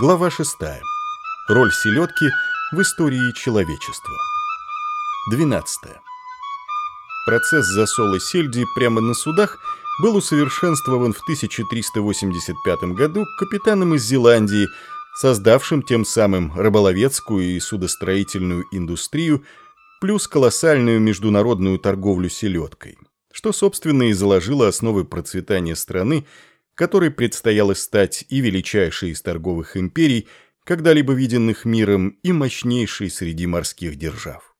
Глава 6. Роль селедки в истории человечества. 12. Процесс засола сельди прямо на судах был усовершенствован в 1385 году капитаном из Зеландии, создавшим тем самым рыболовецкую и судостроительную индустрию, плюс колоссальную международную торговлю селедкой, что, собственно, и заложило основы процветания страны, которой предстояло стать и величайшей из торговых империй, когда-либо виденных миром, и мощнейшей среди морских держав.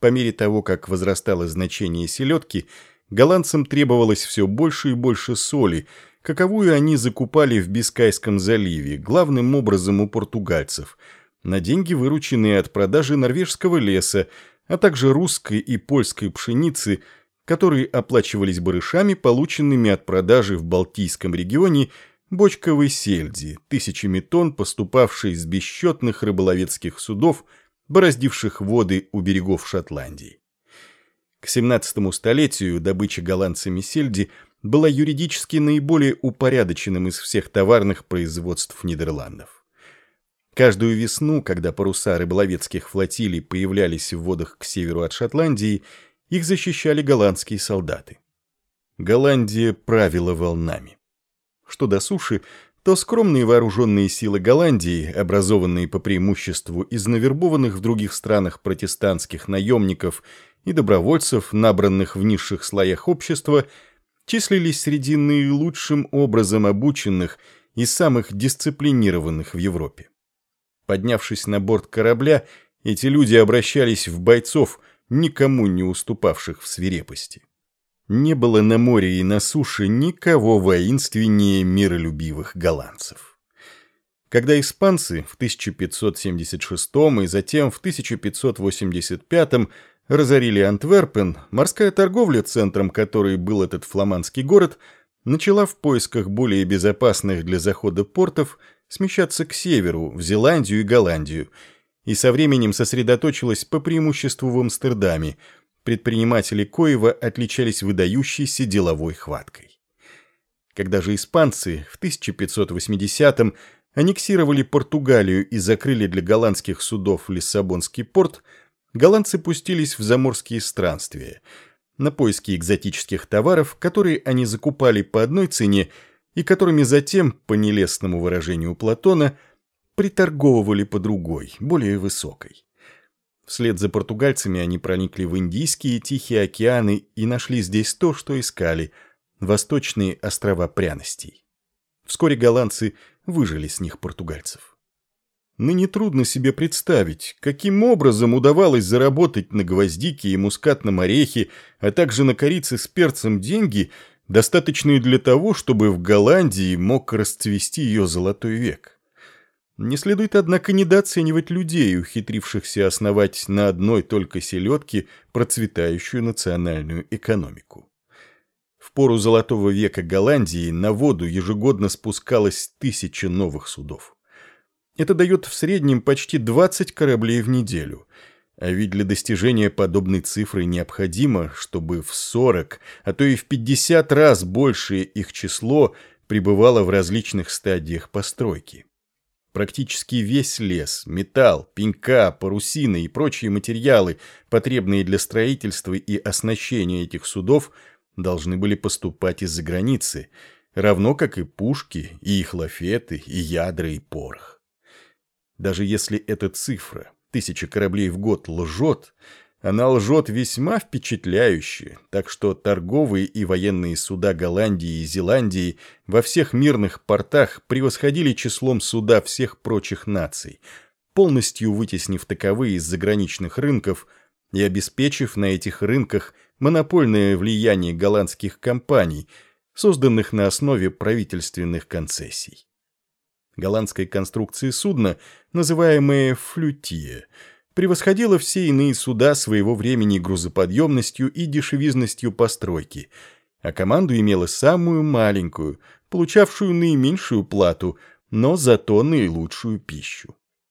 По мере того, как возрастало значение селедки, голландцам требовалось все больше и больше соли, каковую они закупали в Бискайском заливе, главным образом у португальцев, на деньги, вырученные от продажи норвежского леса, а также русской и польской пшеницы – которые оплачивались барышами, полученными от продажи в Балтийском регионе бочковой сельди, тысячами тонн, поступавшей с бесчетных рыболовецких судов, бороздивших воды у берегов Шотландии. К 17 столетию добыча голландцами сельди была юридически наиболее упорядоченным из всех товарных производств Нидерландов. Каждую весну, когда паруса рыболовецких флотилий появлялись в водах к северу от Шотландии, их защищали голландские солдаты. Голландия правила волнами. Что до суши, то скромные вооруженные силы Голландии, образованные по преимуществу из навербованных в других странах протестантских наемников и добровольцев, набранных в низших слоях общества, числились среди наилучшим образом обученных и самых дисциплинированных в Европе. Поднявшись на борт корабля, эти люди обращались в бойцов – никому не уступавших в свирепости. Не было на море и на суше никого воинственнее миролюбивых голландцев. Когда испанцы в 1576 и затем в 1585 разорили Антверпен, морская торговля, центром которой был этот фламандский город, начала в поисках более безопасных для захода портов смещаться к северу, в Зеландию и Голландию – и со временем сосредоточилась по преимуществу в Амстердаме. Предприниматели Коева отличались выдающейся деловой хваткой. Когда же испанцы в 1580-м аннексировали Португалию и закрыли для голландских судов Лиссабонский порт, голландцы пустились в заморские странствия, на поиски экзотических товаров, которые они закупали по одной цене и которыми затем, по нелестному выражению Платона, приторговывали по другой, более высокой. Вслед за португальцами они проникли в Индийские Тихие океаны и нашли здесь то, что искали – восточные острова пряностей. Вскоре голландцы выжили с них португальцев. Ныне трудно себе представить, каким образом удавалось заработать на гвоздике и мускатном орехе, а также на корице с перцем деньги, достаточные для того, чтобы в Голландии мог расцвести ее золотой век. Не следует, однако, недооценивать людей, ухитрившихся основать на одной только селедке процветающую национальную экономику. В пору Золотого века Голландии на воду ежегодно спускалось тысяча новых судов. Это дает в среднем почти 20 кораблей в неделю. А ведь для достижения подобной цифры необходимо, чтобы в 40, а то и в 50 раз большее их число пребывало в различных стадиях постройки. Практически весь лес, металл, пенька, парусина и прочие материалы, потребные для строительства и оснащения этих судов, должны были поступать из-за границы, равно как и пушки, и их лафеты, и ядра, и порох. Даже если эта цифра, тысяча кораблей в год, лжет, она лжет весьма впечатляюще, так что торговые и военные суда Голландии и Зеландии во всех мирных портах превосходили числом суда всех прочих наций, полностью вытеснив таковые из заграничных рынков и обеспечив на этих рынках монопольное влияние голландских компаний, созданных на основе правительственных концессий. Голландской конструкции судна, называемое «флютие», превосходила все иные суда своего времени грузоподъемностью и дешевизностью постройки, а команду имела самую маленькую, получавшую наименьшую плату, но зато наилучшую пищу.